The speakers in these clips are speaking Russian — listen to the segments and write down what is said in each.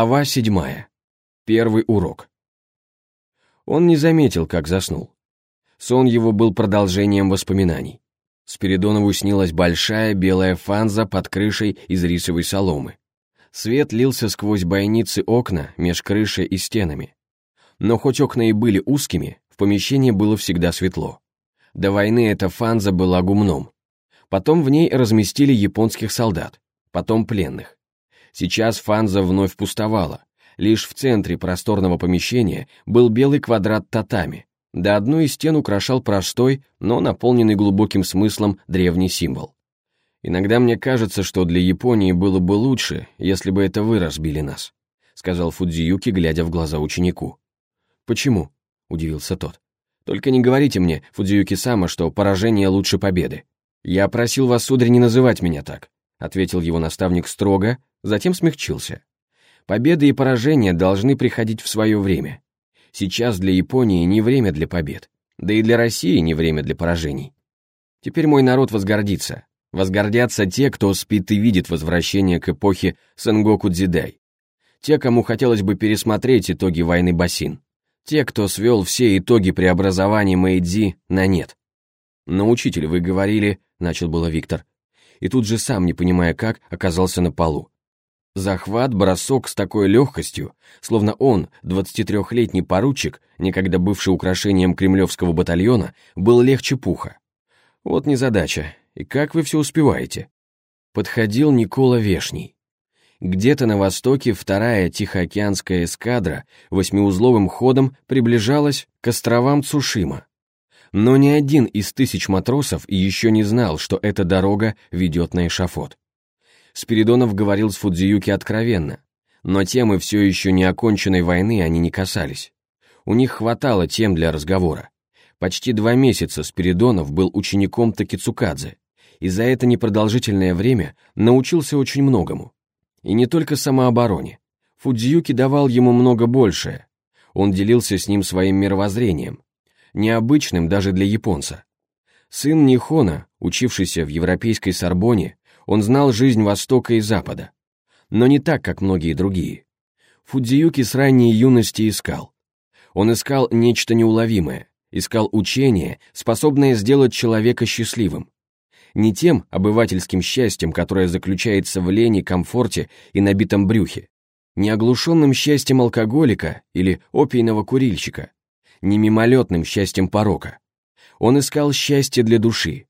Глава седьмая. Первый урок. Он не заметил, как заснул. Сон его был продолжением воспоминаний. Спиридонову снилась большая белая фанза под крышей из рисовой соломы. Свет лился сквозь бойницы окна меж крышей и стенами. Но хоть окна и были узкими, в помещении было всегда светло. До войны эта фанза была гумном. Потом в ней разместили японских солдат, потом пленных. Сейчас фанза вновь пустовала. Лишь в центре просторного помещения был белый квадрат татами, да одну из стен украшал простой, но наполненный глубоким смыслом древний символ. «Иногда мне кажется, что для Японии было бы лучше, если бы это вы разбили нас», сказал Фудзиюки, глядя в глаза ученику. «Почему?» — удивился тот. «Только не говорите мне, Фудзиюки-сама, что поражение лучше победы. Я просил вас, сударь, не называть меня так», ответил его наставник строго, затем смягчился. Победы и поражения должны приходить в свое время. Сейчас для Японии не время для побед, да и для России не время для поражений. Теперь мой народ возгордится. Возгордятся те, кто спит и видит возвращение к эпохе Сенгоку-дзидай. Те, кому хотелось бы пересмотреть итоги войны Басин. Те, кто свел все итоги преобразования Мэйдзи на нет. «Но, учитель, вы говорили...» — начал было Виктор. И тут же сам, не понимая как, оказался на полу. Захват, бросок с такой легкостью, словно он, 23-летний поручик, некогда бывший украшением кремлевского батальона, был легче пуха. Вот незадача. И как вы все успеваете? Подходил Никола Вешний. Где-то на востоке вторая Тихоокеанская эскадра восьмиузловым ходом приближалась к островам Цушима. Но ни один из тысяч матросов еще не знал, что эта дорога ведет на эшафот. Спиридонов говорил с Фудзиюки откровенно, но темы все еще не оконченной войны они не касались. У них хватало тем для разговора. Почти два месяца Спиридонов был учеником Такицукадзе, и за это непродолжительное время научился очень многому. И не только самообороне. Фудзиюки давал ему много большее. Он делился с ним своим мировоззрением, необычным даже для японца. Сын Нихона, учившийся в европейской Сорбоне, он знал жизнь Востока и Запада, но не так, как многие другие. Фудзиюки с ранней юности искал. Он искал нечто неуловимое, искал учение, способное сделать человека счастливым. Не тем обывательским счастьем, которое заключается в лени, комфорте и набитом брюхе, не оглушенным счастьем алкоголика или опийного курильщика, не мимолетным счастьем порока. Он искал счастье для души,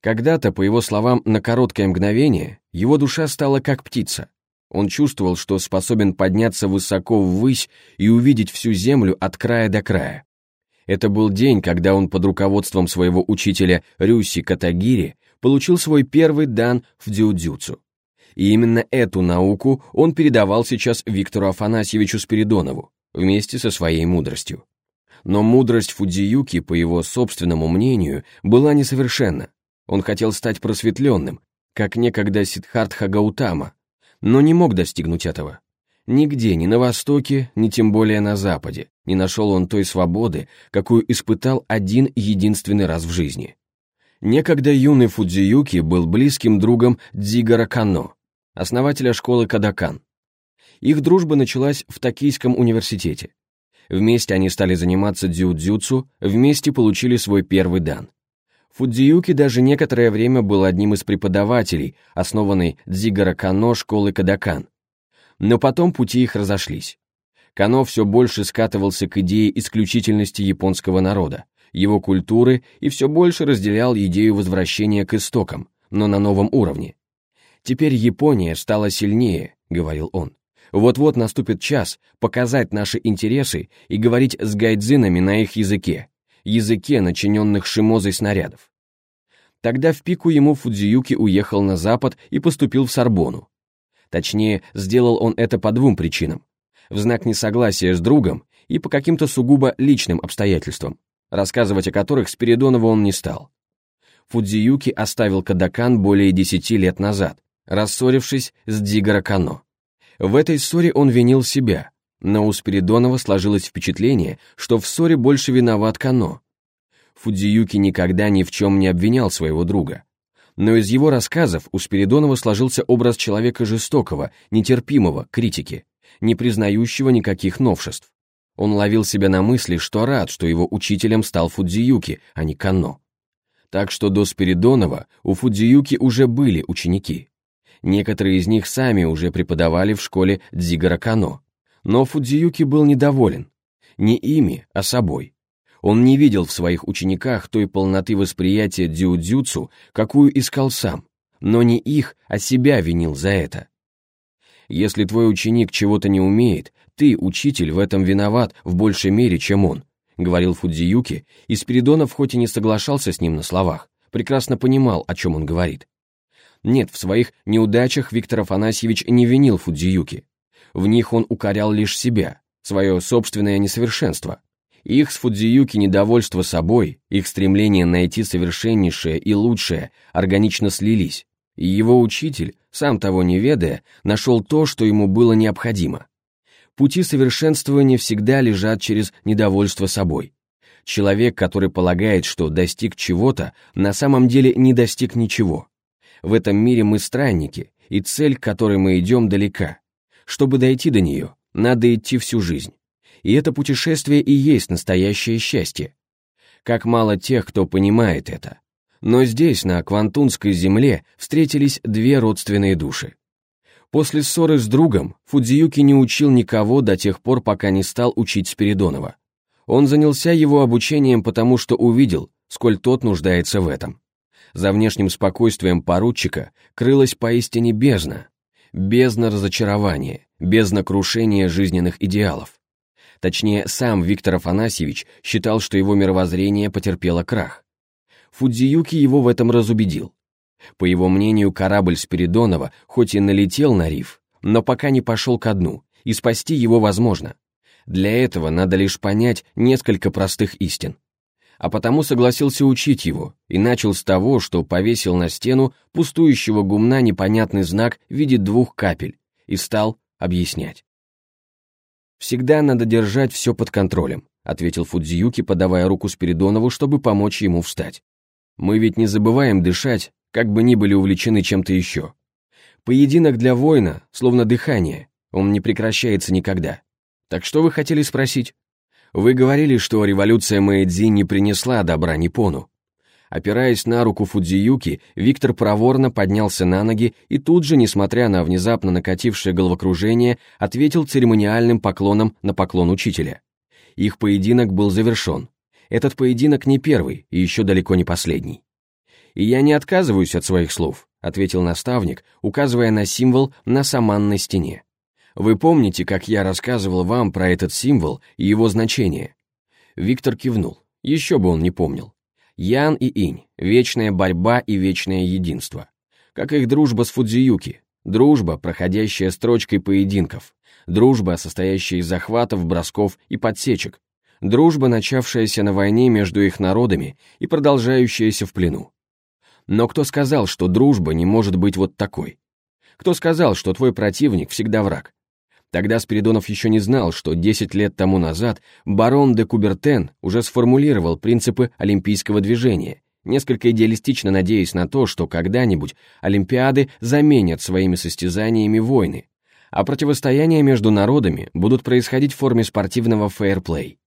когда-то, по его словам, на короткое мгновение, его душа стала как птица. Он чувствовал, что способен подняться высоко ввысь и увидеть всю землю от края до края. Это был день, когда он под руководством своего учителя Рюси Катагири получил свой первый дан в дзюдзюцу. И именно эту науку он передавал сейчас Виктору Афанасьевичу Спиридонову вместе со своей мудростью. Но мудрость Фудзиюки, по его собственному мнению, была несовершенна. Он хотел стать просветленным, как некогда Сиддхартха Гаутама, но не мог достигнуть этого. Нигде, ни на Востоке, ни тем более на Западе, не нашел он той свободы, какую испытал один единственный раз в жизни. Некогда юный Фудзиюки был близким другом Дзигоро Кано, основателя школы Кодокан. Их дружба началась в Токийском университете. Вместе они стали заниматься дзюдзюцу, вместе получили свой первый дан. Фудзиюки даже некоторое время был одним из преподавателей, основанной Дзигоро Кано школы Кодокан. Но потом пути их разошлись. Кано все больше скатывался к идее исключительности японского народа, его культуры и все больше разделял идею возвращения к истокам, но на новом уровне. «Теперь Япония стала сильнее», — говорил он. «Вот-вот наступит час показать наши интересы и говорить с гайдзинами на их языке, языке, начиненных шимозой снарядов. Тогда в пику ему Фудзиюки уехал на запад и поступил в Сорбону. Точнее, сделал он это по двум причинам. В знак несогласия с другом и по каким-то сугубо личным обстоятельствам, рассказывать о которых Спиридонова он не стал. Фудзиюки оставил Кадакан более десяти лет назад, рассорившись с Дигара Кано. В этой ссоре он винил себя, но у Спиридонова сложилось впечатление, что в ссоре больше виноват Кано. Фудзиюки никогда ни в чем не обвинял своего друга. Но из его рассказов у Спиридонова сложился образ человека жестокого, нетерпимого, критики, не признающего никаких новшеств. Он ловил себя на мысли, что рад, что его учителем стал Фудзиюки, а не Канно. Так что до Спиридонова у Фудзиюки уже были ученики. Некоторые из них сами уже преподавали в школе Дзигара Кано. Но Фудзиюки был недоволен. Не ими, а собой. Он не видел в своих учениках той полноты восприятия дзюдзюцу, какую искал сам, но не их, а себя винил за это. Если твой ученик чего-то не умеет, ты, учитель, в этом виноват в большей мере, чем он, говорил Фудзиюки, и Спиридонов хоть и не соглашался с ним на словах, прекрасно понимал, о чем он говорит. Нет, в своих неудачах Виктор Афанасьевич не винил Фудзиюки. В них он укорял лишь себя, свое собственное несовершенство. Их с Фудзиюки недовольство собой, их стремление найти совершеннейшее и лучшее органично слились, и его учитель, сам того не ведая, нашел то, что ему было необходимо. Пути совершенствования всегда лежат через недовольство собой. Человек, который полагает, что достиг чего-то, на самом деле не достиг ничего. В этом мире мы странники, и цель, к которой мы идем, далека. Чтобы дойти до нее, надо идти всю жизнь. И это путешествие и есть настоящее счастье. Как мало тех, кто понимает это. Но здесь, на Квантунской земле, встретились две родственные души. После ссоры с другом Фудзиюки не учил никого до тех пор, пока не стал учить Спиридонова. Он занялся его обучением, потому что увидел, сколь тот нуждается в этом. За внешним спокойствием поручика крылась поистине бездна. Бездна разочарования, бездна крушения жизненных идеалов. Точнее, сам Виктор Афанасьевич считал, что его мировоззрение потерпело крах. Фудзиюки его в этом разубедил. По его мнению, корабль Спиридонова хоть и налетел на риф, но пока не пошел ко дну, и спасти его возможно. Для этого надо лишь понять несколько простых истин а потому согласился учить его и начал с того, что повесил на стену пустующего гумна непонятный знак в виде двух капель и стал объяснять. «Всегда надо держать все под контролем», ответил Фудзиюки, подавая руку Спиридонову, чтобы помочь ему встать. «Мы ведь не забываем дышать, как бы ни были увлечены чем-то еще. Поединок для воина, словно дыхание, он не прекращается никогда. Так что вы хотели спросить?» Вы говорили, что революция Мэйдзи не принесла добра Нипону. Опираясь на руку Фудзиюки, Виктор проворно поднялся на ноги и тут же, несмотря на внезапно накатившее головокружение, ответил церемониальным поклоном на поклон учителя. Их поединок был завершен. Этот поединок не первый и еще далеко не последний. «И я не отказываюсь от своих слов», — ответил наставник, указывая на символ на саманной стене. Вы помните, как я рассказывал вам про этот символ и его значение?» Виктор кивнул. Еще бы он не помнил. Ян и Инь, вечная борьба и вечное единство. Как их дружба с Фудзиюки. Дружба, проходящая строчкой поединков. Дружба, состоящая из захватов, бросков и подсечек. Дружба, начавшаяся на войне между их народами и продолжающаяся в плену. Но кто сказал, что дружба не может быть вот такой? Кто сказал, что твой противник всегда враг? Тогда Спиридонов еще не знал, что 10 лет тому назад барон де Кубертен уже сформулировал принципы олимпийского движения, несколько идеалистично надеясь на то, что когда-нибудь Олимпиады заменят своими состязаниями войны, а противостояния между народами будут происходить в форме спортивного фейерплей.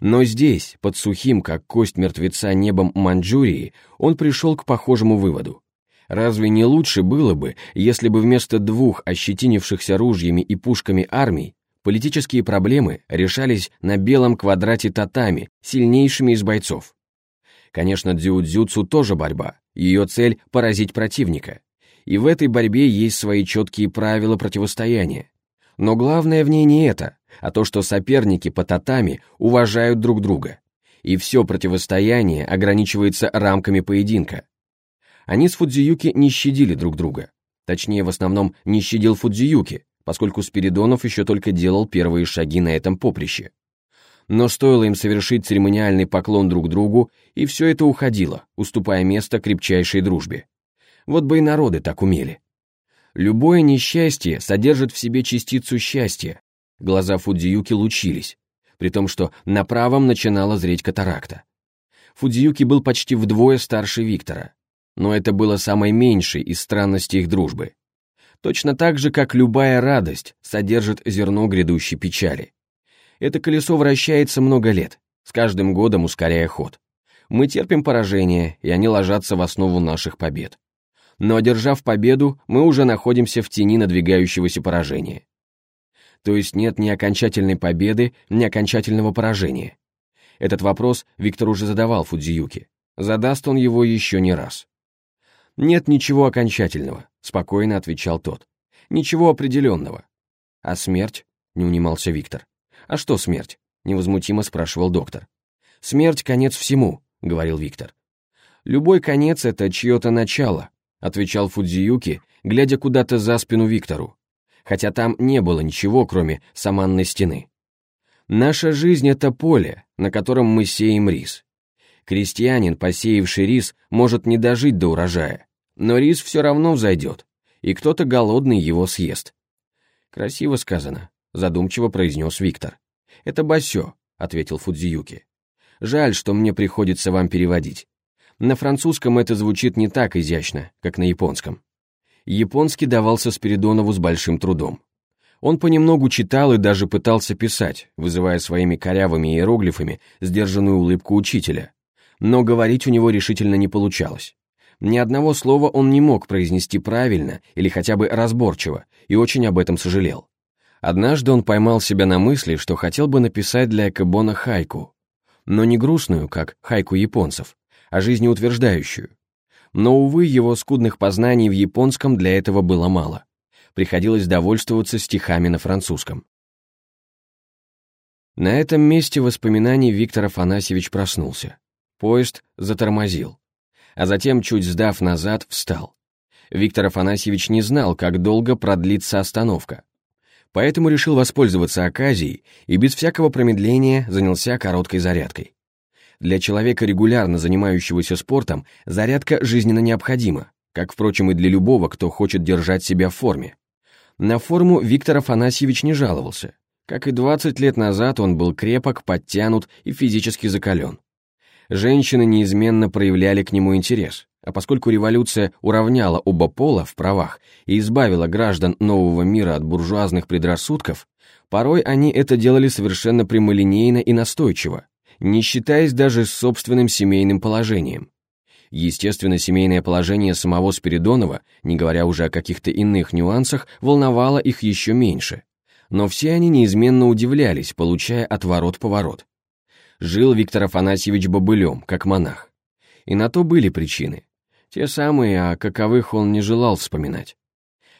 Но здесь, под сухим, как кость мертвеца небом Маньчжурии, он пришел к похожему выводу. Разве не лучше было бы, если бы вместо двух ощетинившихся ружьями и пушками армий политические проблемы решались на белом квадрате татами, сильнейшими из бойцов? Конечно, дзюдзюцу тоже борьба, ее цель – поразить противника. И в этой борьбе есть свои четкие правила противостояния. Но главное в ней не это, а то, что соперники по татами уважают друг друга. И все противостояние ограничивается рамками поединка. Они с Фудзиюки не щадили друг друга. Точнее, в основном не щадил Фудзиюки, поскольку Спиридонов еще только делал первые шаги на этом поприще. Но стоило им совершить церемониальный поклон друг другу, и все это уходило, уступая место крепчайшей дружбе. Вот бы и народы так умели. Любое несчастье содержит в себе частицу счастья. Глаза Фудзиюки лучились, при том, что на правом начинала зреть катаракта. Фудзиюки был почти вдвое старше Виктора, но это было самой меньшей из странностей их дружбы. Точно так же, как любая радость содержит зерно грядущей печали. Это колесо вращается много лет, с каждым годом ускоряя ход. Мы терпим поражение, и они ложатся в основу наших побед. Но одержав победу, мы уже находимся в тени надвигающегося поражения. То есть нет ни окончательной победы, ни окончательного поражения. Этот вопрос Виктор уже задавал Фудзиюке. Задаст он его еще не раз. «Нет ничего окончательного», — спокойно отвечал тот. «Ничего определенного». «А смерть?» — не унимался Виктор. «А что смерть?» — невозмутимо спрашивал доктор. «Смерть — конец всему», — говорил Виктор. «Любой конец — это чье-то начало», — отвечал Фудзиюки, глядя куда-то за спину Виктору, хотя там не было ничего, кроме саманной стены. «Наша жизнь — это поле, на котором мы сеем рис. Крестьянин, посеявший рис, может не дожить до урожая, но рис все равно взойдет, и кто-то голодный его съест». «Красиво сказано», — задумчиво произнес Виктор. «Это басё», — ответил Фудзиюки. «Жаль, что мне приходится вам переводить. На французском это звучит не так изящно, как на японском». Японский давался Спиридонову с большим трудом. Он понемногу читал и даже пытался писать, вызывая своими корявыми иероглифами сдержанную улыбку учителя. Но говорить у него решительно не получалось. Ни одного слова он не мог произнести правильно или хотя бы разборчиво, и очень об этом сожалел. Однажды он поймал себя на мысли, что хотел бы написать для Экобона хайку, но не грустную, как хайку японцев, а жизнеутверждающую. Но, увы, его скудных познаний в японском для этого было мало. Приходилось довольствоваться стихами на французском. На этом месте воспоминаний Виктор Афанасьевич проснулся. Поезд затормозил, а затем, чуть сдав назад, встал. Виктор Афанасьевич не знал, как долго продлится остановка, поэтому решил воспользоваться оказией и без всякого промедления занялся короткой зарядкой. Для человека, регулярно занимающегося спортом, зарядка жизненно необходима, как, впрочем, и для любого, кто хочет держать себя в форме. На форму Виктор Афанасьевич не жаловался. Как и 20 лет назад, он был крепок, подтянут и физически закален. Женщины неизменно проявляли к нему интерес, а поскольку революция уравняла оба пола в правах и избавила граждан нового мира от буржуазных предрассудков, порой они это делали совершенно прямолинейно и настойчиво, не считаясь даже с собственным семейным положением. Естественно, семейное положение самого Спиридонова, не говоря уже о каких-то иных нюансах, волновало их еще меньше. Но все они неизменно удивлялись, получая отворот-поворот. Жил Виктор Афанасьевич бобылем, как монах. И на то были причины. Те самые, о каковых он не желал вспоминать.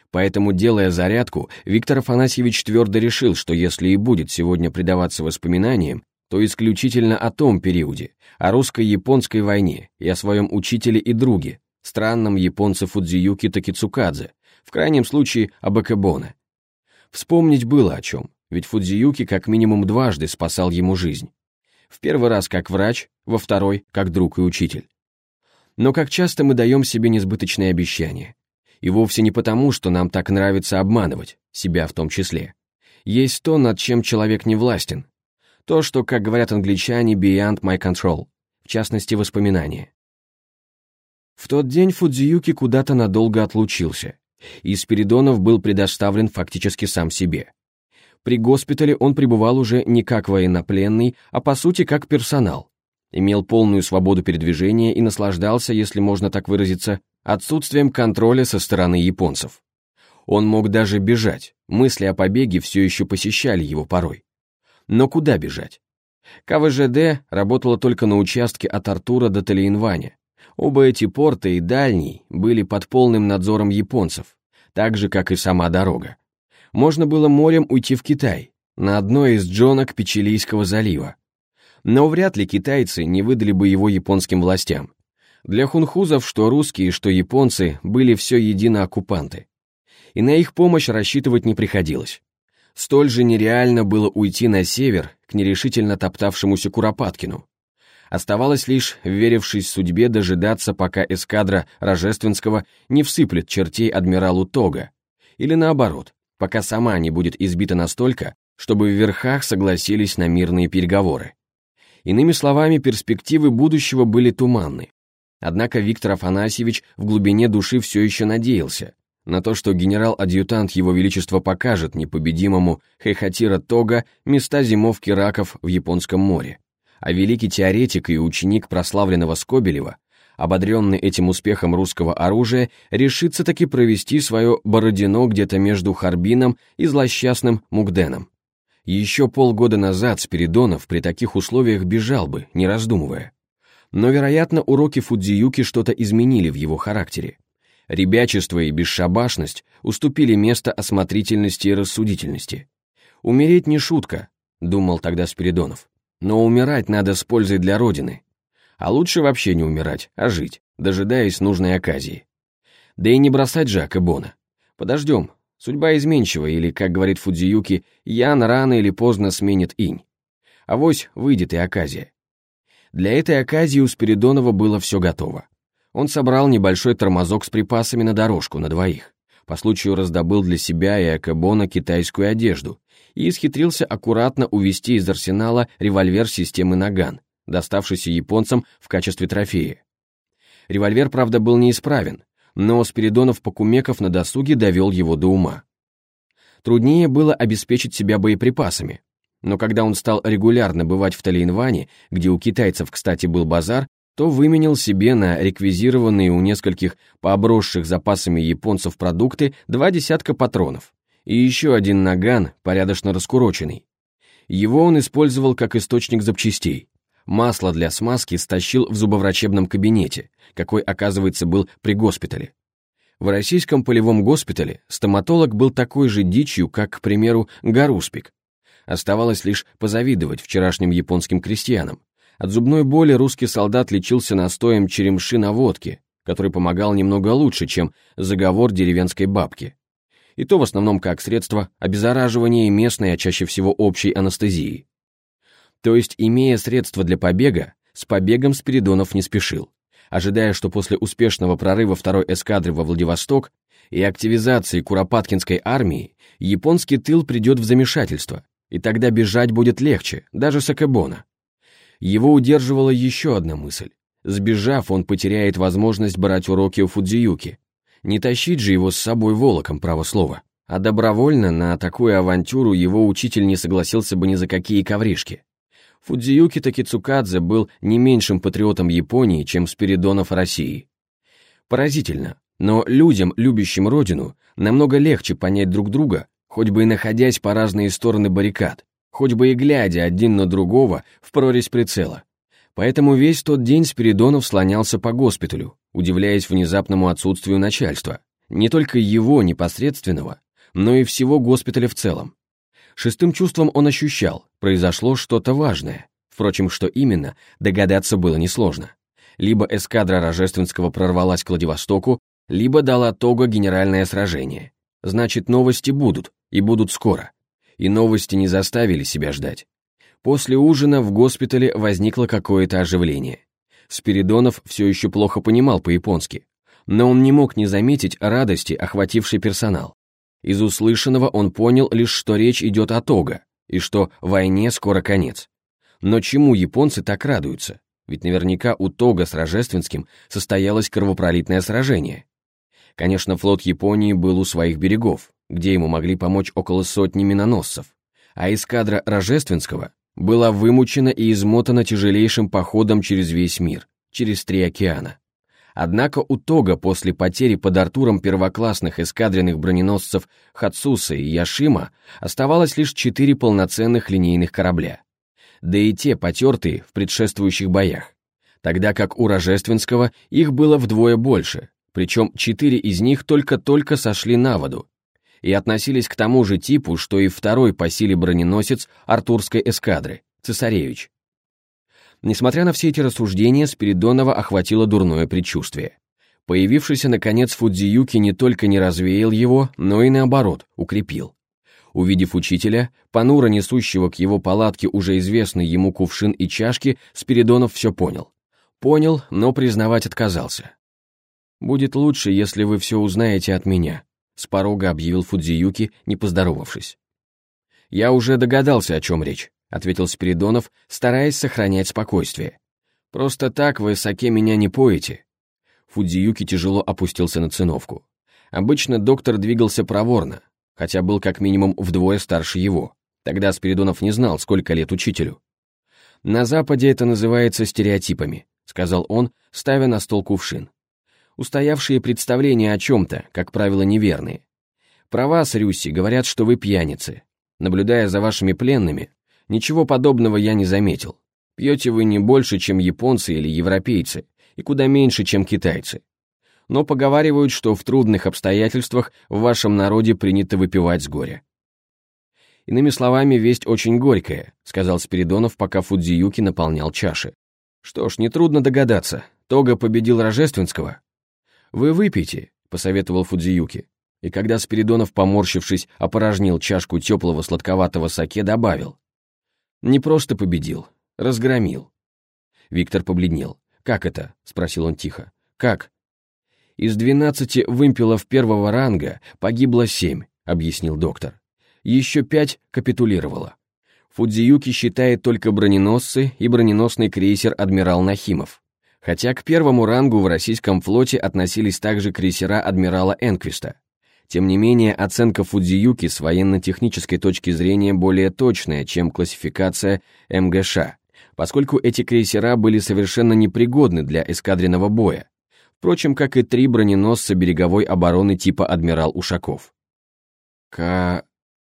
Поэтому, делая зарядку, Виктор Афанасьевич твердо решил, что если и будет сегодня предаваться воспоминаниям, то исключительно о том периоде, о русско-японской войне и о своем учителе и друге, странном японце Фудзиюки Такицукадзе, в крайнем случае об Экебоне. Вспомнить было о чем, ведь Фудзиюки как минимум дважды спасал ему жизнь. В первый раз как врач, во второй как друг и учитель. Но как часто мы даем себе несбыточные обещания. И вовсе не потому, что нам так нравится обманывать, себя в том числе. Есть то, над чем человек не властен. То, что, как говорят англичане, beyond my control, в частности, воспоминания. В тот день Фудзиюки куда-то надолго отлучился, и Спиридонов был предоставлен фактически сам себе. При госпитале он пребывал уже не как военнопленный, а по сути как персонал, имел полную свободу передвижения и наслаждался, если можно так выразиться, отсутствием контроля со стороны японцев. Он мог даже бежать, мысли о побеге все еще посещали его порой. Но куда бежать? КВЖД работала только на участке от Артура до Талиенваня. Оба эти порты и дальний были под полным надзором японцев, так же, как и сама дорога. Можно было морем уйти в Китай, на одной из джонок Печилийского залива, но вряд ли китайцы не выдали бы его японским властям. Для хунхузов что русские, что японцы были все едино оккупанты. И на их помощь рассчитывать не приходилось. Столь же нереально было уйти на север к нерешительно топтавшемуся Куропаткину. Оставалось лишь, верившись судьбе, дожидаться, пока эскадра Рожественского не всыплет чертей адмиралу Тога, или наоборот, пока сама не будет избита настолько, чтобы в верхах согласились на мирные переговоры. Иными словами, перспективы будущего были туманны. Однако Виктор Афанасьевич в глубине души все еще надеялся, на то, что генерал-адъютант Его Величества покажет непобедимому Хейхатира Тога места зимовки раков в Японском море, а великий теоретик и ученик прославленного Скобелева, ободренный этим успехом русского оружия, решится таки провести свое Бородино где-то между Харбином и злосчастным Мугденом. Еще полгода назад Спиридонов при таких условиях бежал бы, не раздумывая. Но, вероятно, уроки Фудзиюки что-то изменили в его характере. Ребячество и бесшабашность уступили место осмотрительности и рассудительности. «Умереть не шутка», — думал тогда Спиридонов. «Но умирать надо с пользой для Родины. А лучше вообще не умирать, а жить, дожидаясь нужной оказии. Да и не бросать Жака Бона. Подождем, судьба изменчива, или, как говорит Фудзиюки, Ян рано или поздно сменит инь. Авось выйдет и оказия. Для этой оказии у Спиридонова было все готово. Он собрал небольшой тормозок с припасами на дорожку на двоих. По случаю раздобыл для себя и Акабона китайскую одежду и исхитрился аккуратно увести из арсенала револьвер системы «Наган», доставшийся японцам в качестве трофея. Револьвер, правда, был неисправен, но Спиридонов Покумеков на досуге довел его до ума. Труднее было обеспечить себя боеприпасами, но когда он стал регулярно бывать в Талейнване, где у китайцев, кстати, был базар, то выменил себе на реквизированные у нескольких пообросших запасами японцев продукты два десятка патронов и еще один наган, порядочно раскуроченный. Его он использовал как источник запчастей. Масло для смазки стащил в зубоврачебном кабинете, какой, оказывается, был при госпитале. В российском полевом госпитале стоматолог был такой же дичью, как, к примеру, Гаруспик. Оставалось лишь позавидовать вчерашним японским крестьянам, от зубной боли русский солдат лечился настоем черемши на водке, который помогал немного лучше, чем заговор деревенской бабки. И то в основном как средство обеззараживания местной, а чаще всего общей анестезии. То есть, имея средства для побега, с побегом Спиридонов не спешил, ожидая, что после успешного прорыва второй эскадры во Владивосток и активизации Куропаткинской армии японский тыл придет в замешательство, и тогда бежать будет легче, даже с Акебона. Его удерживала еще одна мысль. Сбежав, он потеряет возможность брать уроки у Фудзиюки. Не тащить же его с собой волоком, право слово. А добровольно на такую авантюру его учитель не согласился бы ни за какие ковришки. Фудзиюки Такицукадзе был не меньшим патриотом Японии, чем Спиридонов России. Поразительно, но людям, любящим родину, намного легче понять друг друга, хоть бы и находясь по разные стороны баррикад хоть бы и глядя один на другого в прорезь прицела. Поэтому весь тот день Спиридонов слонялся по госпиталю, удивляясь внезапному отсутствию начальства, не только его непосредственного, но и всего госпиталя в целом. Шестым чувством он ощущал, произошло что-то важное. Впрочем, что именно, догадаться было несложно. Либо эскадра Рожественского прорвалась к Владивостоку, либо дала Того генеральное сражение. Значит, новости будут, и будут скоро и новости не заставили себя ждать. После ужина в госпитале возникло какое-то оживление. Спиридонов все еще плохо понимал по-японски, но он не мог не заметить радости, охватившей персонал. Из услышанного он понял лишь, что речь идет о Тога, и что войне скоро конец. Но чему японцы так радуются? Ведь наверняка у Тога с Рожественским состоялось кровопролитное сражение. Конечно, флот Японии был у своих берегов, где ему могли помочь около сотни миноносцев, а эскадра Рожественского была вымучена и измотана тяжелейшим походом через весь мир, через три океана. Однако у Тога после потери под Артуром первоклассных эскадренных броненосцев Хацуса и Яшима оставалось лишь четыре полноценных линейных корабля. Да и те потертые в предшествующих боях. Тогда как у Рожественского их было вдвое больше, причем четыре из них только-только сошли на воду и относились к тому же типу, что и второй по силе броненосец Артурской эскадры, Цесаревич. Несмотря на все эти рассуждения, Спиридонова охватило дурное предчувствие. Появившийся, наконец, Фудзиюки не только не развеял его, но и наоборот, укрепил. Увидев учителя, понуро несущего к его палатке уже известный ему кувшин и чашки, Спиридонов все понял. Понял, но признавать отказался. «Будет лучше, если вы все узнаете от меня», с порога объявил Фудзиюки, не поздоровавшись. «Я уже догадался, о чем речь», — ответил Спиридонов, стараясь сохранять спокойствие. «Просто так вы саке меня не поете». Фудзиюки тяжело опустился на циновку. Обычно доктор двигался проворно, хотя был как минимум вдвое старше его. Тогда Спиридонов не знал, сколько лет учителю. «На Западе это называется стереотипами», — сказал он, ставя на стол кувшин. «Устоявшие представления о чем-то, как правило, неверные. Про вас, Рюси, говорят, что вы пьяницы. Наблюдая за вашими пленными, ничего подобного я не заметил. Пьете вы не больше, чем японцы или европейцы, и куда меньше, чем китайцы. Но поговаривают, что в трудных обстоятельствах в вашем народе принято выпивать с горя. Иными словами, весть очень горькая, сказал Спиридонов, пока Фудзиюки наполнял чаши. Что ж, нетрудно догадаться, Тога победил Рожественского. Вы выпейте, посоветовал Фудзиюки. И когда Спиридонов, поморщившись, опорожнил чашку теплого сладковатого саке, добавил. Не просто победил, разгромил. Виктор побледнел. «Как это?» — спросил он тихо. «Как?» «Из двенадцати вымпелов первого ранга погибло семь», — объяснил доктор. «Еще пять капитулировало. Фудзиюки считает только броненосцы и броненосный крейсер «Адмирал Нахимов». Хотя к первому рангу в российском флоте относились также крейсера адмирала Энквиста. Тем не менее, оценка Фудзиюки с военно-технической точки зрения более точная, чем классификация МГШ, поскольку эти крейсера были совершенно непригодны для эскадренного боя, впрочем, как и три броненосца береговой обороны типа «Адмирал Ушаков». К...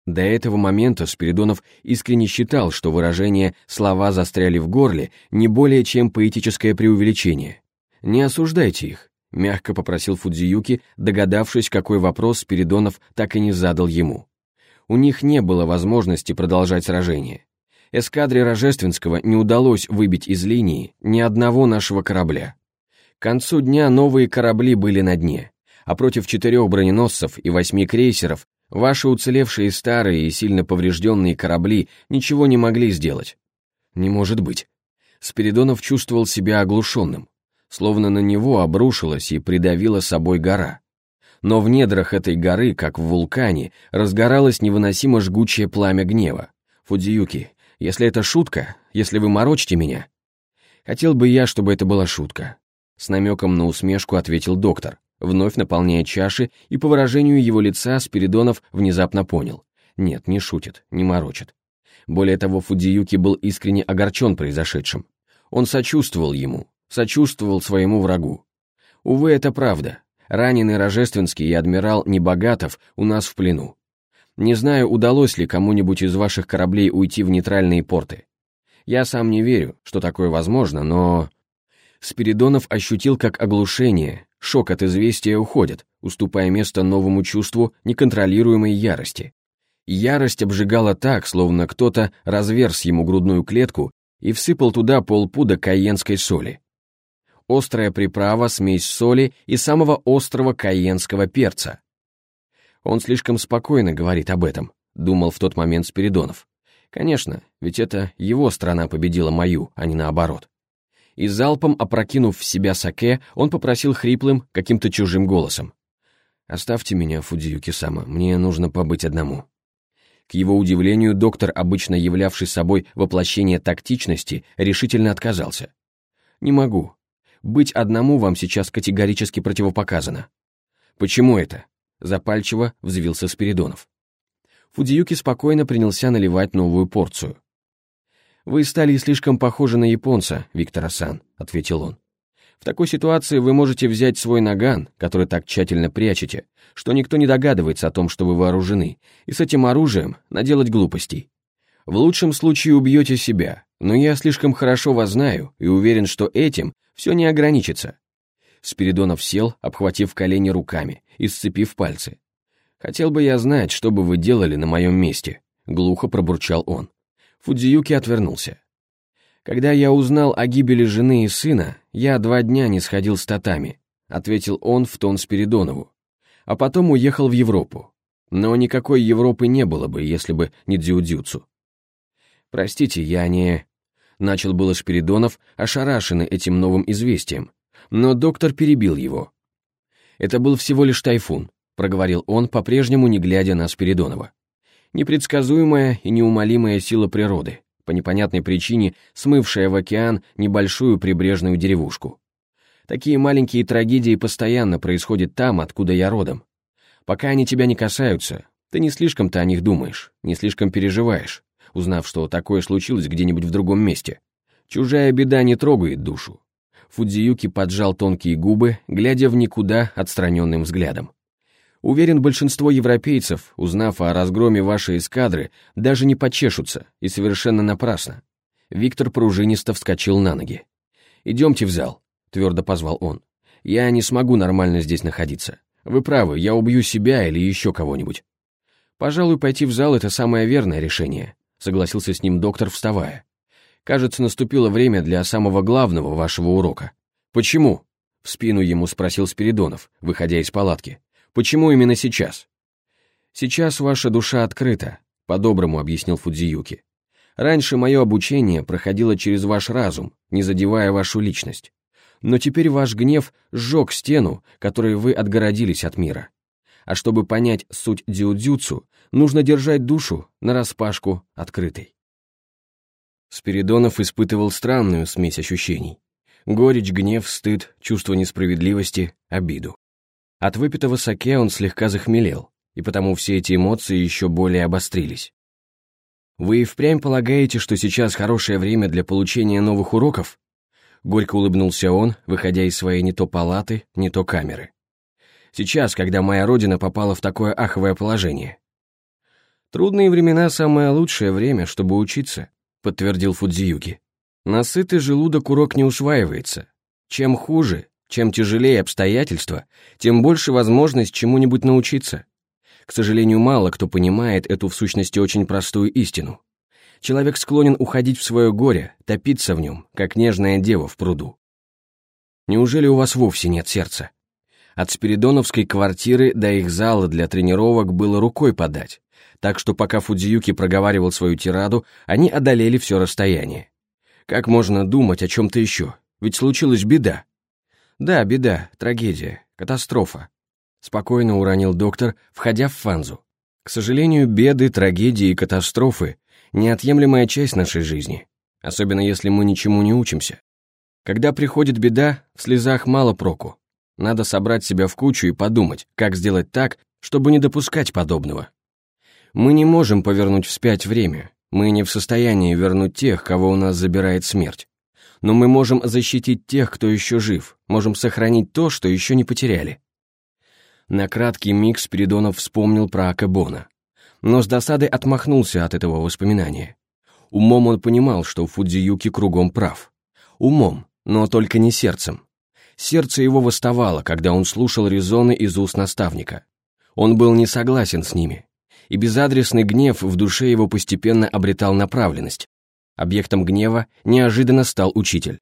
До этого момента Спиридонов искренне считал, что выражение «слова застряли в горле» не более чем поэтическое преувеличение. Не осуждайте их, мягко попросил Фудзиюки, догадавшись, какой вопрос Спиридонов так и не задал ему. У них не было возможности продолжать сражение. Эскадре Рожественского не удалось выбить из линии ни одного нашего корабля. К концу дня новые корабли были на дне, а против четырех броненосцев и восьми крейсеров ваши уцелевшие старые и сильно поврежденные корабли ничего не могли сделать. Не может быть. Спиридонов чувствовал себя оглушенным словно на него обрушилась и придавила собой гора. Но в недрах этой горы, как в вулкане, разгоралось невыносимо жгучее пламя гнева. «Фудзиюки, если это шутка, если вы морочите меня...» «Хотел бы я, чтобы это была шутка», — с намеком на усмешку ответил доктор, вновь наполняя чаши, и по выражению его лица Спиридонов внезапно понял. Нет, не шутит, не морочит. Более того, Фудзиюки был искренне огорчен произошедшим. Он сочувствовал ему, сочувствовал своему врагу. Увы, это правда. Раненый Рожественский и адмирал Небогатов у нас в плену. Не знаю, удалось ли кому-нибудь из ваших кораблей уйти в нейтральные порты. Я сам не верю, что такое возможно, но... Спиридонов ощутил как оглушение, шок от известия уходит, уступая место новому чувству неконтролируемой ярости. Ярость обжигала так, словно кто-то разверз ему грудную клетку и всыпал туда полпуда кайенской соли острая приправа, смесь соли и самого острого кайенского перца. Он слишком спокойно говорит об этом, думал в тот момент Спиридонов. Конечно, ведь это его страна победила мою, а не наоборот. И залпом, опрокинув в себя саке, он попросил хриплым, каким-то чужим голосом. «Оставьте меня, Фудзиюки-сама, мне нужно побыть одному». К его удивлению, доктор, обычно являвший собой воплощение тактичности, решительно отказался. «Не могу. Быть одному вам сейчас категорически противопоказано. Почему это? Запальчиво взвился Спиридонов. Фудзиюки спокойно принялся наливать новую порцию. «Вы стали слишком похожи на японца, Виктор Асан», — ответил он. «В такой ситуации вы можете взять свой наган, который так тщательно прячете, что никто не догадывается о том, что вы вооружены, и с этим оружием наделать глупостей. В лучшем случае убьете себя, но я слишком хорошо вас знаю и уверен, что этим все не ограничится. Спиридонов сел, обхватив колени руками и сцепив пальцы. «Хотел бы я знать, что бы вы делали на моем месте», — глухо пробурчал он. Фудзиюки отвернулся. «Когда я узнал о гибели жены и сына, я два дня не сходил с татами», — ответил он в тон Спиридонову. «А потом уехал в Европу. Но никакой Европы не было бы, если бы не дзюдзюцу. Простите, я не...» Начал было Спиридонов, ошарашенный этим новым известием, но доктор перебил его. «Это был всего лишь тайфун», — проговорил он, по-прежнему не глядя на Спиридонова. «Непредсказуемая и неумолимая сила природы, по непонятной причине смывшая в океан небольшую прибрежную деревушку. Такие маленькие трагедии постоянно происходят там, откуда я родом. Пока они тебя не касаются, ты не слишком-то о них думаешь, не слишком переживаешь, узнав, что такое случилось где-нибудь в другом месте. Чужая беда не трогает душу. Фудзиюки поджал тонкие губы, глядя в никуда отстраненным взглядом. Уверен, большинство европейцев, узнав о разгроме вашей эскадры, даже не почешутся, и совершенно напрасно. Виктор пружинисто вскочил на ноги. «Идемте в зал», — твердо позвал он. «Я не смогу нормально здесь находиться. Вы правы, я убью себя или еще кого-нибудь». «Пожалуй, пойти в зал — это самое верное решение», — согласился с ним доктор, вставая. Кажется, наступило время для самого главного вашего урока. Почему? В спину ему спросил Спиридонов, выходя из палатки. Почему именно сейчас? Сейчас ваша душа открыта, по-доброму объяснил Фудзиюки. Раньше мое обучение проходило через ваш разум, не задевая вашу личность. Но теперь ваш гнев сжег стену, которой вы отгородились от мира. А чтобы понять суть дзюдзюцу, нужно держать душу нараспашку открытой. Спиридонов испытывал странную смесь ощущений. Горечь, гнев, стыд, чувство несправедливости, обиду. От выпитого саке он слегка захмелел, и потому все эти эмоции еще более обострились. «Вы и впрямь полагаете, что сейчас хорошее время для получения новых уроков?» Горько улыбнулся он, выходя из своей не то палаты, не то камеры. «Сейчас, когда моя родина попала в такое аховое положение. Трудные времена — самое лучшее время, чтобы учиться», подтвердил Фудзиюки. Насытый желудок урок не усваивается. Чем хуже, чем тяжелее обстоятельства, тем больше возможность чему-нибудь научиться. К сожалению, мало кто понимает эту в сущности очень простую истину. Человек склонен уходить в свое горе, топиться в нем, как нежная дева в пруду. Неужели у вас вовсе нет сердца? От Спиридоновской квартиры до их зала для тренировок было рукой подать так что пока Фудзиюки проговаривал свою тираду, они одолели все расстояние. Как можно думать о чем-то еще? Ведь случилась беда. Да, беда, трагедия, катастрофа. Спокойно уронил доктор, входя в фанзу. К сожалению, беды, трагедии и катастрофы — неотъемлемая часть нашей жизни, особенно если мы ничему не учимся. Когда приходит беда, в слезах мало проку. Надо собрать себя в кучу и подумать, как сделать так, чтобы не допускать подобного. Мы не можем повернуть вспять время, мы не в состоянии вернуть тех, кого у нас забирает смерть. Но мы можем защитить тех, кто еще жив, можем сохранить то, что еще не потеряли. На краткий миг Спиридонов вспомнил про Акабона, но с досадой отмахнулся от этого воспоминания. Умом он понимал, что Фудзиюки кругом прав. Умом, но только не сердцем. Сердце его восставало, когда он слушал резоны из уст наставника. Он был не согласен с ними, и безадресный гнев в душе его постепенно обретал направленность. Объектом гнева неожиданно стал учитель.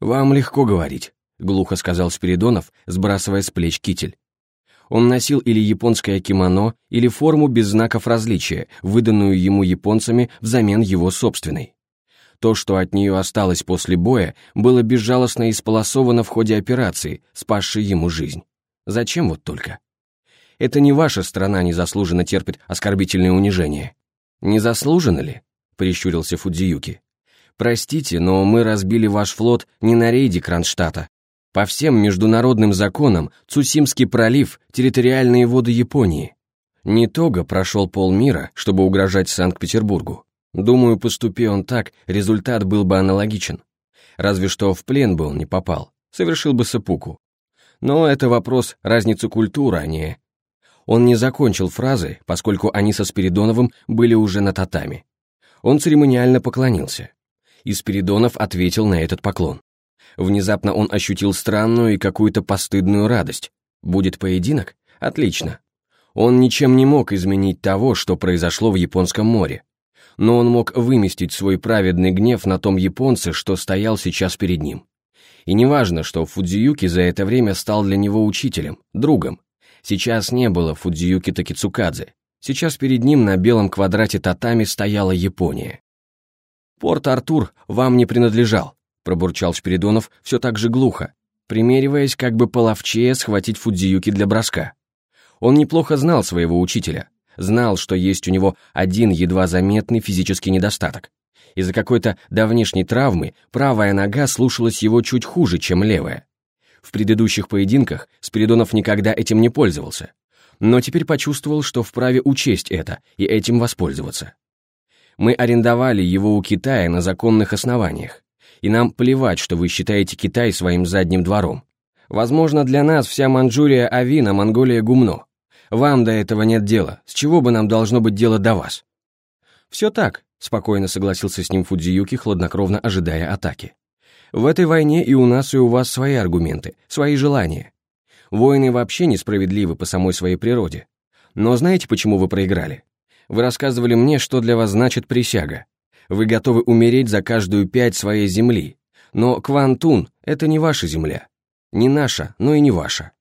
«Вам легко говорить», — глухо сказал Спиридонов, сбрасывая с плеч китель. Он носил или японское кимоно, или форму без знаков различия, выданную ему японцами взамен его собственной. То, что от нее осталось после боя, было безжалостно исполосовано в ходе операции, спасшей ему жизнь. Зачем вот только? Это не ваша страна незаслуженно терпит оскорбительные унижения. Не заслуженно ли? Прищурился Фудзиюки. Простите, но мы разбили ваш флот не на рейде Кронштадта. По всем международным законам Цусимский пролив – территориальные воды Японии. Не Тога прошел полмира, чтобы угрожать Санкт-Петербургу. Думаю, поступи он так, результат был бы аналогичен. Разве что в плен бы он не попал, совершил бы сапуку. Но это вопрос разницы культуры, а не он не закончил фразы, поскольку они со Спиридоновым были уже на татами. Он церемониально поклонился. И Спиридонов ответил на этот поклон. Внезапно он ощутил странную и какую-то постыдную радость. Будет поединок? Отлично. Он ничем не мог изменить того, что произошло в Японском море. Но он мог выместить свой праведный гнев на том японце, что стоял сейчас перед ним. И неважно, что Фудзиюки за это время стал для него учителем, другом, Сейчас не было Фудзиюки Такицукадзе. Сейчас перед ним на белом квадрате татами стояла Япония. «Порт Артур вам не принадлежал», — пробурчал Спиридонов все так же глухо, примериваясь как бы половчее схватить Фудзиюки для броска. Он неплохо знал своего учителя, знал, что есть у него один едва заметный физический недостаток. Из-за какой-то давнишней травмы правая нога слушалась его чуть хуже, чем левая. В предыдущих поединках Спиридонов никогда этим не пользовался. но теперь почувствовал, что вправе учесть это и этим воспользоваться. Мы арендовали его у Китая на законных основаниях, и нам плевать, что вы считаете Китай своим задним двором. Возможно, для нас вся Манчжурия Авина, Монголия гумно. Вам до этого нет дела, с чего бы нам должно быть дело до вас? Все так, спокойно согласился с ним Фудзиюки, хладнокровно ожидая атаки. В этой войне и у нас, и у вас свои аргументы, свои желания. Войны вообще несправедливы по самой своей природе. Но знаете, почему вы проиграли? Вы рассказывали мне, что для вас значит присяга. Вы готовы умереть за каждую пять своей земли. Но Квантун — это не ваша земля. Не наша, но и не ваша.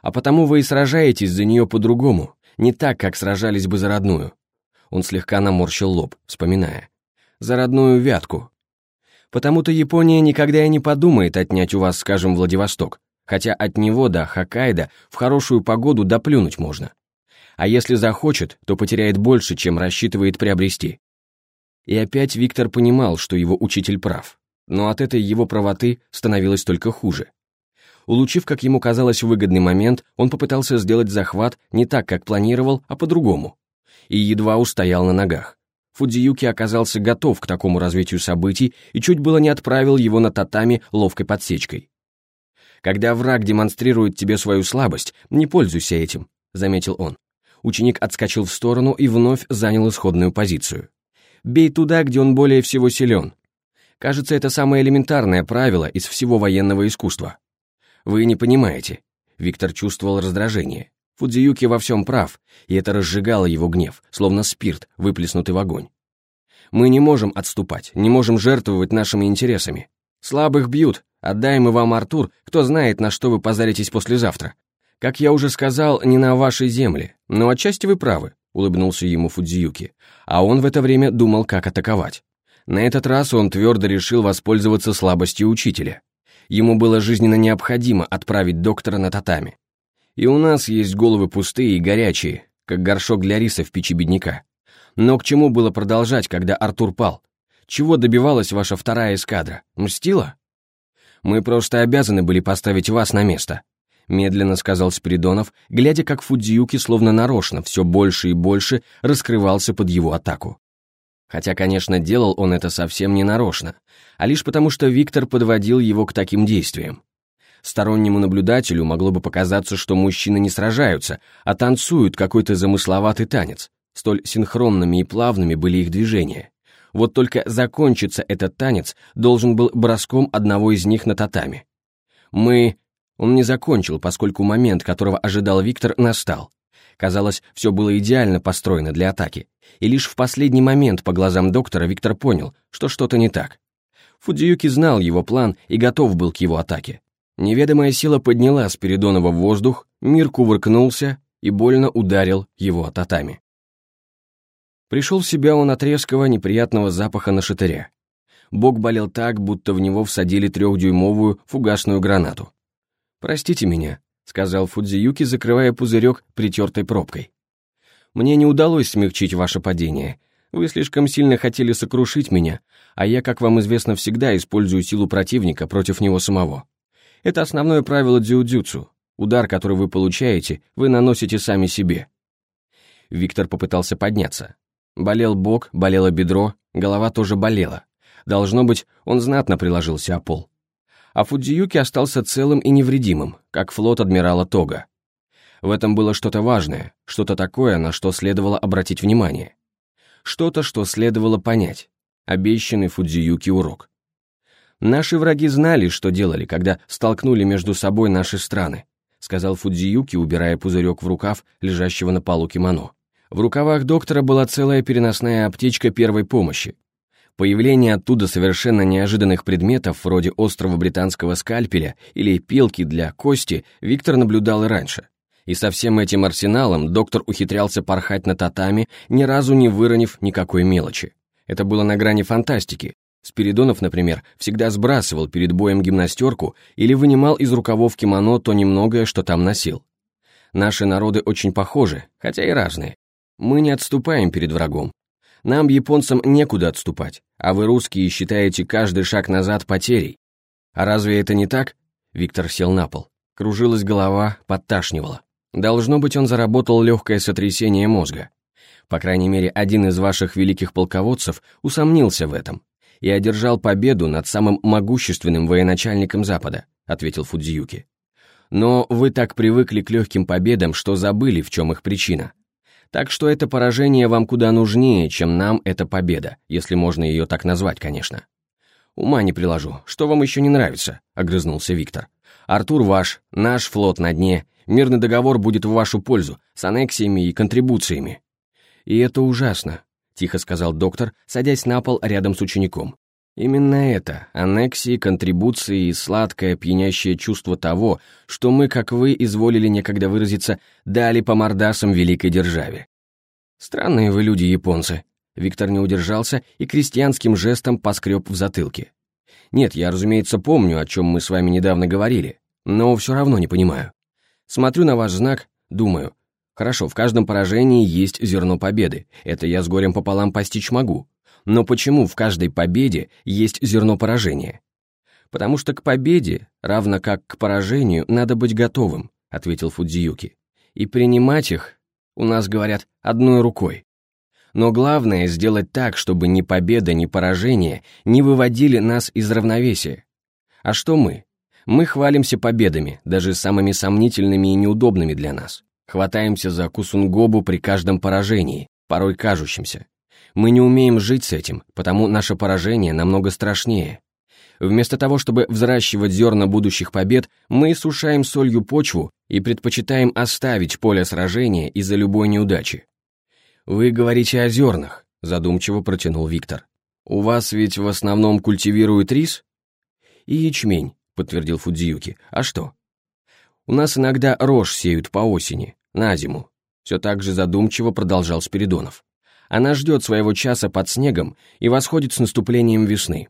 А потому вы и сражаетесь за нее по-другому, не так, как сражались бы за родную. Он слегка наморщил лоб, вспоминая. За родную вятку. Потому-то Япония никогда и не подумает отнять у вас, скажем, Владивосток, хотя от него до Хоккайдо в хорошую погоду доплюнуть можно. А если захочет, то потеряет больше, чем рассчитывает приобрести. И опять Виктор понимал, что его учитель прав, но от этой его правоты становилось только хуже. Улучив, как ему казалось, выгодный момент, он попытался сделать захват не так, как планировал, а по-другому. И едва устоял на ногах. Фудзиюки оказался готов к такому развитию событий и чуть было не отправил его на татами ловкой подсечкой. «Когда враг демонстрирует тебе свою слабость, не пользуйся этим», — заметил он. Ученик отскочил в сторону и вновь занял исходную позицию. «Бей туда, где он более всего силен. Кажется, это самое элементарное правило из всего военного искусства. Вы не понимаете. Виктор чувствовал раздражение. Фудзиюки во всем прав, и это разжигало его гнев, словно спирт, выплеснутый в огонь. Мы не можем отступать, не можем жертвовать нашими интересами. Слабых бьют, отдай мы вам Артур, кто знает, на что вы позаритесь послезавтра. Как я уже сказал, не на вашей земле, но отчасти вы правы, улыбнулся ему Фудзиюки, а он в это время думал, как атаковать. На этот раз он твердо решил воспользоваться слабостью учителя. Ему было жизненно необходимо отправить доктора на татами. И у нас есть головы пустые и горячие, как горшок для риса в печи бедняка. Но к чему было продолжать, когда Артур пал? Чего добивалась ваша вторая эскадра? Мстила? Мы просто обязаны были поставить вас на место, медленно сказал Спиридонов, глядя, как Фудзиюки словно нарочно все больше и больше раскрывался под его атаку. Хотя, конечно, делал он это совсем не нарочно, а лишь потому, что Виктор подводил его к таким действиям. Стороннему наблюдателю могло бы показаться, что мужчины не сражаются, а танцуют какой-то замысловатый танец. Столь синхронными и плавными были их движения. Вот только закончиться этот танец должен был броском одного из них на татами. Мы... Он не закончил, поскольку момент, которого ожидал Виктор, настал. Казалось, все было идеально построено для атаки. И лишь в последний момент по глазам доктора Виктор понял, что что-то не так. Фудзиюки знал его план и готов был к его атаке. Неведомая сила подняла Спиридонова в воздух, мир кувыркнулся и больно ударил его татами. Пришел в себя он от резкого неприятного запаха на шатыря. Бок болел так, будто в него всадили трехдюймовую фугасную гранату. «Простите меня», — сказал Фудзиюки, закрывая пузырек притертой пробкой. «Мне не удалось смягчить ваше падение. Вы слишком сильно хотели сокрушить меня, а я, как вам известно, всегда использую силу противника против него самого. Это основное правило дзюдзюцу. Удар, который вы получаете, вы наносите сами себе». Виктор попытался подняться. Болел бок, болело бедро, голова тоже болела. Должно быть, он знатно приложился о пол а Фудзиюки остался целым и невредимым, как флот адмирала Тога. В этом было что-то важное, что-то такое, на что следовало обратить внимание. Что-то, что следовало понять. Обещанный Фудзиюки урок. «Наши враги знали, что делали, когда столкнули между собой наши страны», сказал Фудзиюки, убирая пузырек в рукав, лежащего на полу кимоно. В рукавах доктора была целая переносная аптечка первой помощи, Появление оттуда совершенно неожиданных предметов, вроде острого британского скальпеля или пилки для кости, Виктор наблюдал и раньше. И со всем этим арсеналом доктор ухитрялся порхать на татами, ни разу не выронив никакой мелочи. Это было на грани фантастики. Спиридонов, например, всегда сбрасывал перед боем гимнастерку или вынимал из рукавов кимоно то немногое, что там носил. Наши народы очень похожи, хотя и разные. Мы не отступаем перед врагом, нам, японцам, некуда отступать, а вы, русские, считаете каждый шаг назад потерей. А разве это не так? Виктор сел на пол. Кружилась голова, подташнивала. Должно быть, он заработал легкое сотрясение мозга. По крайней мере, один из ваших великих полководцев усомнился в этом и одержал победу над самым могущественным военачальником Запада, ответил Фудзиюки. Но вы так привыкли к легким победам, что забыли, в чем их причина. Так что это поражение вам куда нужнее, чем нам эта победа, если можно ее так назвать, конечно. «Ума не приложу. Что вам еще не нравится?» — огрызнулся Виктор. «Артур ваш, наш флот на дне. Мирный договор будет в вашу пользу, с аннексиями и контрибуциями». «И это ужасно», — тихо сказал доктор, садясь на пол рядом с учеником. «Именно это, аннексии, контрибуции и сладкое пьянящее чувство того, что мы, как вы, изволили некогда выразиться, дали по мордасам великой державе. Странные вы люди, японцы», Виктор не удержался и крестьянским жестом поскреб в затылке. «Нет, я, разумеется, помню, о чем мы с вами недавно говорили, но все равно не понимаю. Смотрю на ваш знак, думаю, хорошо, в каждом поражении есть зерно победы, это я с горем пополам постичь могу. Но почему в каждой победе есть зерно поражения? Потому что к победе, равно как к поражению, надо быть готовым, ответил Фудзиюки. И принимать их, у нас говорят, одной рукой. Но главное сделать так, чтобы ни победа, ни поражение не выводили нас из равновесия. А что мы? Мы хвалимся победами, даже самыми сомнительными и неудобными для нас. Хватаемся за кусунгобу при каждом поражении, порой кажущемся. Мы не умеем жить с этим, потому наше поражение намного страшнее. Вместо того, чтобы взращивать зерна будущих побед, мы сушаем солью почву и предпочитаем оставить поле сражения из-за любой неудачи. «Вы говорите о зернах», — задумчиво протянул Виктор. «У вас ведь в основном культивируют рис?» «И ячмень», — подтвердил Фудзиюки. «А что?» «У нас иногда рожь сеют по осени, на зиму», — все так же задумчиво продолжал Спиридонов. «Она ждет своего часа под снегом и восходит с наступлением весны».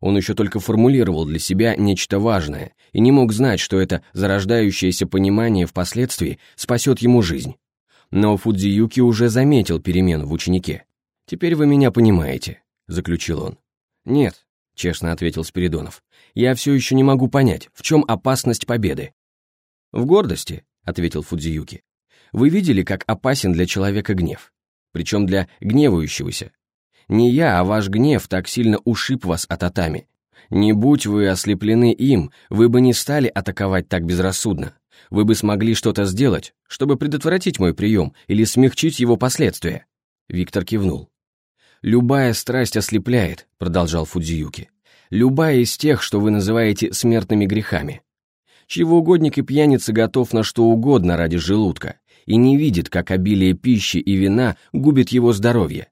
Он еще только формулировал для себя нечто важное и не мог знать, что это зарождающееся понимание впоследствии спасет ему жизнь но Фудзиюки уже заметил перемену в ученике. «Теперь вы меня понимаете», — заключил он. «Нет», — честно ответил Спиридонов, «я все еще не могу понять, в чем опасность победы». «В гордости», — ответил Фудзиюки. «Вы видели, как опасен для человека гнев? Причем для гневающегося. Не я, а ваш гнев так сильно ушиб вас от атами. Не будь вы ослеплены им, вы бы не стали атаковать так безрассудно вы бы смогли что-то сделать, чтобы предотвратить мой прием или смягчить его последствия?» Виктор кивнул. «Любая страсть ослепляет», — продолжал Фудзиюки. «Любая из тех, что вы называете смертными грехами. Чьего-угодник и пьяница готов на что угодно ради желудка и не видит, как обилие пищи и вина губит его здоровье.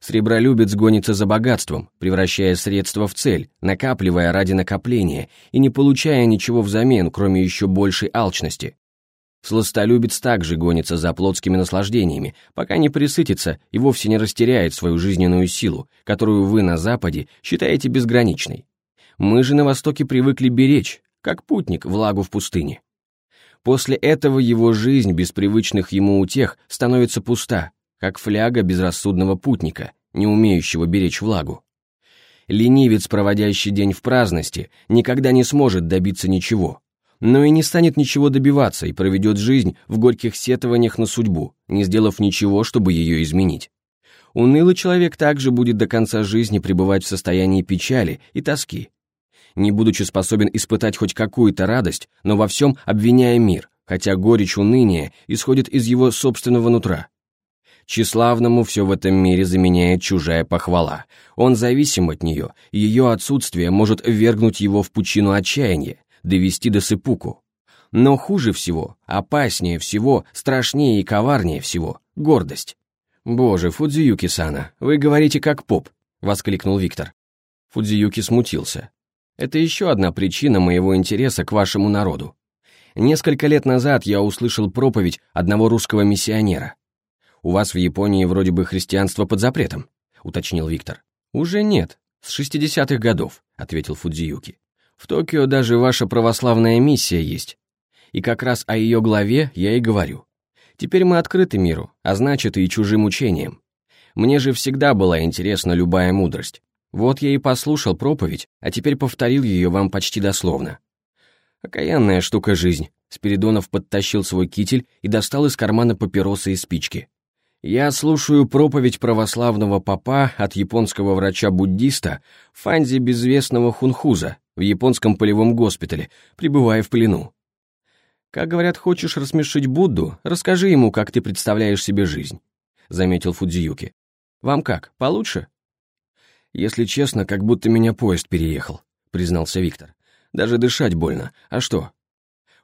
Сребролюбец гонится за богатством, превращая средства в цель, накапливая ради накопления и не получая ничего взамен, кроме еще большей алчности. Сластолюбец также гонится за плотскими наслаждениями, пока не присытится и вовсе не растеряет свою жизненную силу, которую вы на Западе считаете безграничной. Мы же на Востоке привыкли беречь, как путник влагу в пустыне. После этого его жизнь без привычных ему утех становится пуста, как фляга безрассудного путника, не умеющего беречь влагу. Ленивец, проводящий день в праздности, никогда не сможет добиться ничего, но и не станет ничего добиваться и проведет жизнь в горьких сетованиях на судьбу, не сделав ничего, чтобы ее изменить. Унылый человек также будет до конца жизни пребывать в состоянии печали и тоски, не будучи способен испытать хоть какую-то радость, но во всем обвиняя мир, хотя горечь уныния исходит из его собственного нутра. Тщеславному все в этом мире заменяет чужая похвала. Он зависим от нее, и ее отсутствие может ввергнуть его в пучину отчаяния, довести до сыпуку. Но хуже всего, опаснее всего, страшнее и коварнее всего — гордость. «Боже, Фудзиюки-сана, вы говорите как поп», — воскликнул Виктор. Фудзиюки смутился. «Это еще одна причина моего интереса к вашему народу. Несколько лет назад я услышал проповедь одного русского миссионера. У вас в Японии вроде бы христианство под запретом», — уточнил Виктор. «Уже нет, с 60-х годов», — ответил Фудзиюки. «В Токио даже ваша православная миссия есть. И как раз о ее главе я и говорю. Теперь мы открыты миру, а значит и чужим учениям. Мне же всегда была интересна любая мудрость. Вот я и послушал проповедь, а теперь повторил ее вам почти дословно. Окаянная штука жизнь. Спиридонов подтащил свой китель и достал из кармана папиросы и спички. Я слушаю проповедь православного попа от японского врача-буддиста Фанзи безвестного Хунхуза в японском полевом госпитале, пребывая в плену. Как говорят, хочешь рассмешить Будду, расскажи ему, как ты представляешь себе жизнь, заметил Фудзиюки. Вам как, получше? Если честно, как будто меня поезд переехал, признался Виктор. Даже дышать больно. А что?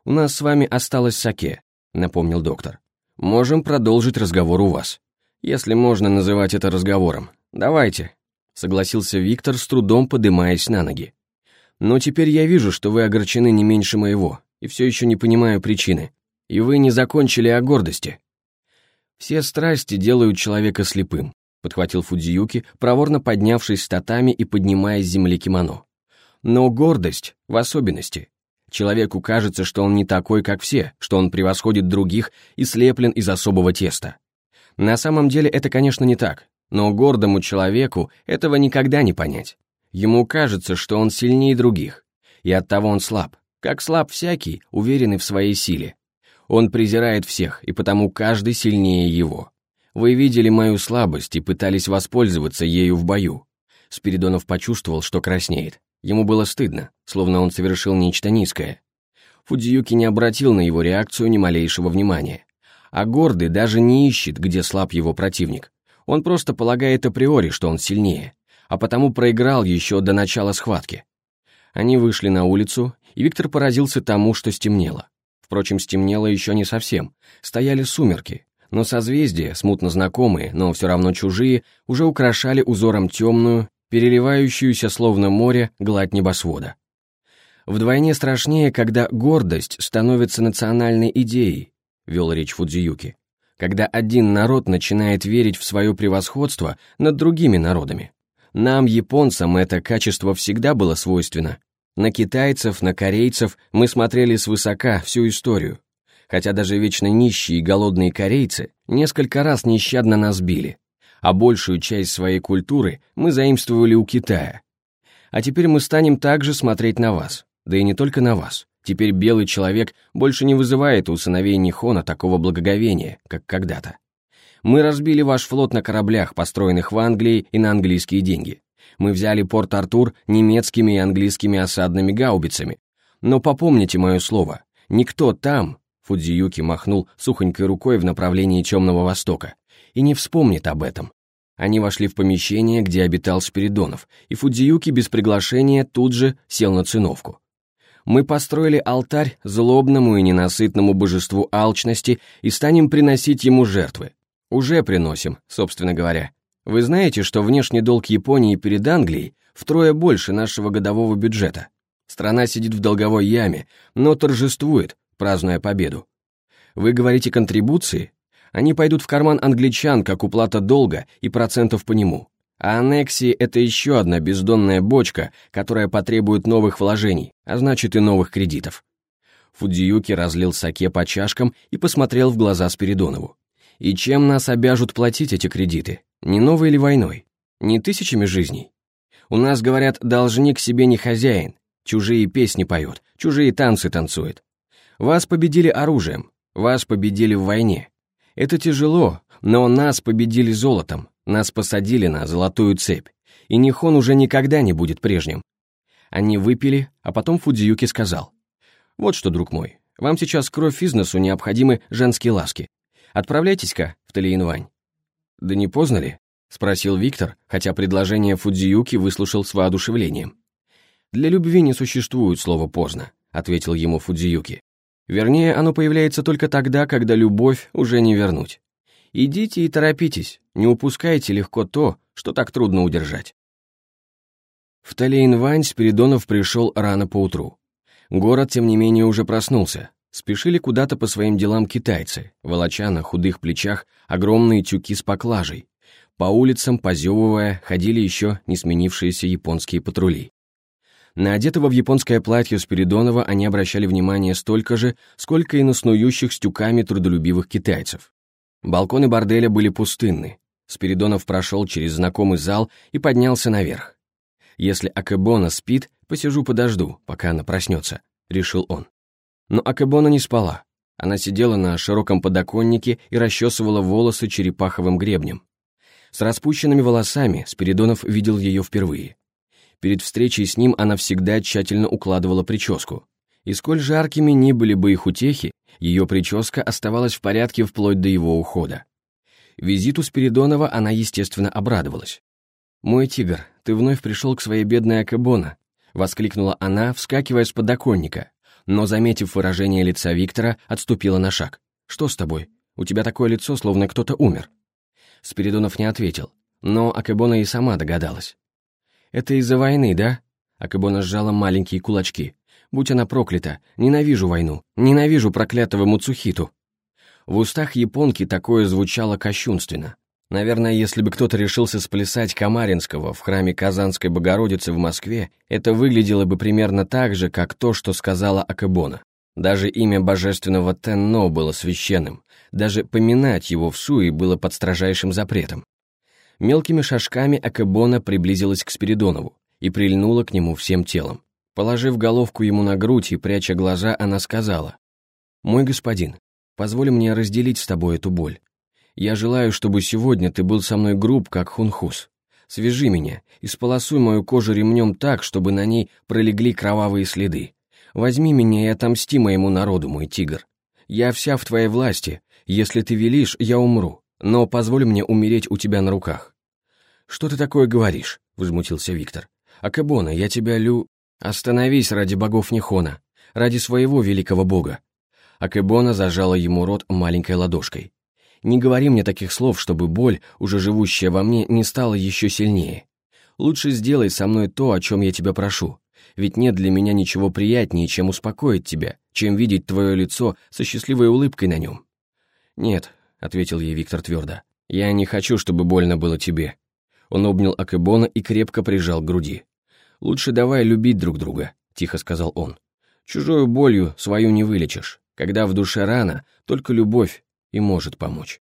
У нас с вами осталось саке, напомнил доктор. Можем продолжить разговор у вас. Если можно называть это разговором. Давайте, согласился Виктор, с трудом подымаясь на ноги. Но теперь я вижу, что вы огорчены не меньше моего, и все еще не понимаю причины. И вы не закончили о гордости. Все страсти делают человека слепым, подхватил Фудзиюки, проворно поднявшись с татами и поднимая с земли кимоно. Но гордость в особенности. Человеку кажется, что он не такой, как все, что он превосходит других и слеплен из особого теста. На самом деле это, конечно, не так, но гордому человеку этого никогда не понять. Ему кажется, что он сильнее других, и оттого он слаб, как слаб всякий, уверенный в своей силе. Он презирает всех, и потому каждый сильнее его. Вы видели мою слабость и пытались воспользоваться ею в бою. Спиридонов почувствовал, что краснеет. Ему было стыдно, словно он совершил нечто низкое. Фудзиюки не обратил на его реакцию ни малейшего внимания. А гордый даже не ищет, где слаб его противник. Он просто полагает априори, что он сильнее, а потому проиграл еще до начала схватки. Они вышли на улицу, и Виктор поразился тому, что стемнело. Впрочем, стемнело еще не совсем. Стояли сумерки, но созвездия, смутно знакомые, но все равно чужие, уже украшали узором темную переливающуюся словно море гладь небосвода. Вдвойне страшнее, когда гордость становится национальной идеей, вел речь Фудзиюки, когда один народ начинает верить в свое превосходство над другими народами. Нам, японцам, это качество всегда было свойственно. На китайцев, на корейцев мы смотрели свысока всю историю, хотя даже вечно нищие и голодные корейцы несколько раз нещадно нас били а большую часть своей культуры мы заимствовали у Китая. А теперь мы станем также смотреть на вас, да и не только на вас. Теперь белый человек больше не вызывает у сыновей Нихона такого благоговения, как когда-то. Мы разбили ваш флот на кораблях, построенных в Англии и на английские деньги. Мы взяли Порт-Артур немецкими и английскими осадными гаубицами. Но попомните мое слово, никто там, Фудзиюки махнул сухонькой рукой в направлении Темного Востока, и не вспомнит об этом. Они вошли в помещение, где обитал Спиридонов, и Фудзиюки без приглашения тут же сел на циновку. Мы построили алтарь злобному и ненасытному божеству алчности и станем приносить ему жертвы. Уже приносим, собственно говоря. Вы знаете, что внешний долг Японии перед Англией втрое больше нашего годового бюджета. Страна сидит в долговой яме, но торжествует, празднуя победу. Вы говорите контрибуции? Они пойдут в карман англичан, как уплата долга и процентов по нему. А аннексии – это еще одна бездонная бочка, которая потребует новых вложений, а значит и новых кредитов. Фудзиюки разлил саке по чашкам и посмотрел в глаза Спиридонову. И чем нас обяжут платить эти кредиты? Не новой или войной? Не тысячами жизней? У нас, говорят, должник себе не хозяин, чужие песни поет, чужие танцы танцует. Вас победили оружием, вас победили в войне, это тяжело, но нас победили золотом, нас посадили на золотую цепь, и Нихон уже никогда не будет прежним. Они выпили, а потом Фудзиюки сказал. «Вот что, друг мой, вам сейчас кровь из носу необходимы женские ласки. Отправляйтесь-ка в Талиинвань». «Да не поздно ли?» — спросил Виктор, хотя предложение Фудзиюки выслушал с воодушевлением. «Для любви не существует слова «поздно», — ответил ему Фудзиюки. Вернее, оно появляется только тогда, когда любовь уже не вернуть. Идите и торопитесь, не упускайте легко то, что так трудно удержать. В Талейн-Вань Спиридонов пришел рано поутру. Город, тем не менее, уже проснулся. Спешили куда-то по своим делам китайцы, волоча на худых плечах огромные тюки с поклажей. По улицам, позевывая, ходили еще не сменившиеся японские патрули. На одетого в японское платье Спиридонова они обращали внимание столько же, сколько и на снующих с трудолюбивых китайцев. Балконы борделя были пустынны. Спиридонов прошел через знакомый зал и поднялся наверх. Если Акебона спит, посижу подожду, пока она проснется. решил он. Но Акебона не спала. Она сидела на широком подоконнике и расчесывала волосы черепаховым гребнем. С распущенными волосами Спиридонов видел ее впервые. Перед встречей с ним она всегда тщательно укладывала прическу. И сколь жаркими ни были бы их утехи, ее прическа оставалась в порядке вплоть до его ухода. Визиту Спиридонова она, естественно, обрадовалась. «Мой тигр, ты вновь пришел к своей бедной Акебона», — воскликнула она, вскакивая с подоконника, но, заметив выражение лица Виктора, отступила на шаг. «Что с тобой? У тебя такое лицо, словно кто-то умер». Спиридонов не ответил, но Акебона и сама догадалась. «Это из-за войны, да?» Акебона сжала маленькие кулачки. «Будь она проклята, ненавижу войну, ненавижу проклятого Муцухиту». В устах японки такое звучало кощунственно. Наверное, если бы кто-то решился сплясать Камаринского в храме Казанской Богородицы в Москве, это выглядело бы примерно так же, как то, что сказала Акебона. Даже имя божественного Тенно было священным, даже поминать его в суе было под строжайшим запретом. Мелкими шажками Акебона приблизилась к Спиридонову и прильнула к нему всем телом. Положив головку ему на грудь и пряча глаза, она сказала, «Мой господин, позволь мне разделить с тобой эту боль. Я желаю, чтобы сегодня ты был со мной груб, как хунхус. Свяжи меня и сполосуй мою кожу ремнем так, чтобы на ней пролегли кровавые следы. Возьми меня и отомсти моему народу, мой тигр. Я вся в твоей власти. Если ты велишь, я умру. Но позволь мне умереть у тебя на руках». «Что ты такое говоришь?» — возмутился Виктор. «Акабона, я тебя лю...» «Остановись ради богов Нихона, ради своего великого бога». Акебона зажала ему рот маленькой ладошкой. Не говори мне таких слов, чтобы боль, уже живущая во мне, не стала еще сильнее. Лучше сделай со мной то, о чем я тебя прошу. Ведь нет для меня ничего приятнее, чем успокоить тебя, чем видеть твое лицо со счастливой улыбкой на нем. Нет, — ответил ей Виктор твердо, — я не хочу, чтобы больно было тебе. Он обнял Акебона и крепко прижал к груди. «Лучше давай любить друг друга», — тихо сказал он. «Чужою болью свою не вылечишь. Когда в душе рана, только любовь и может помочь.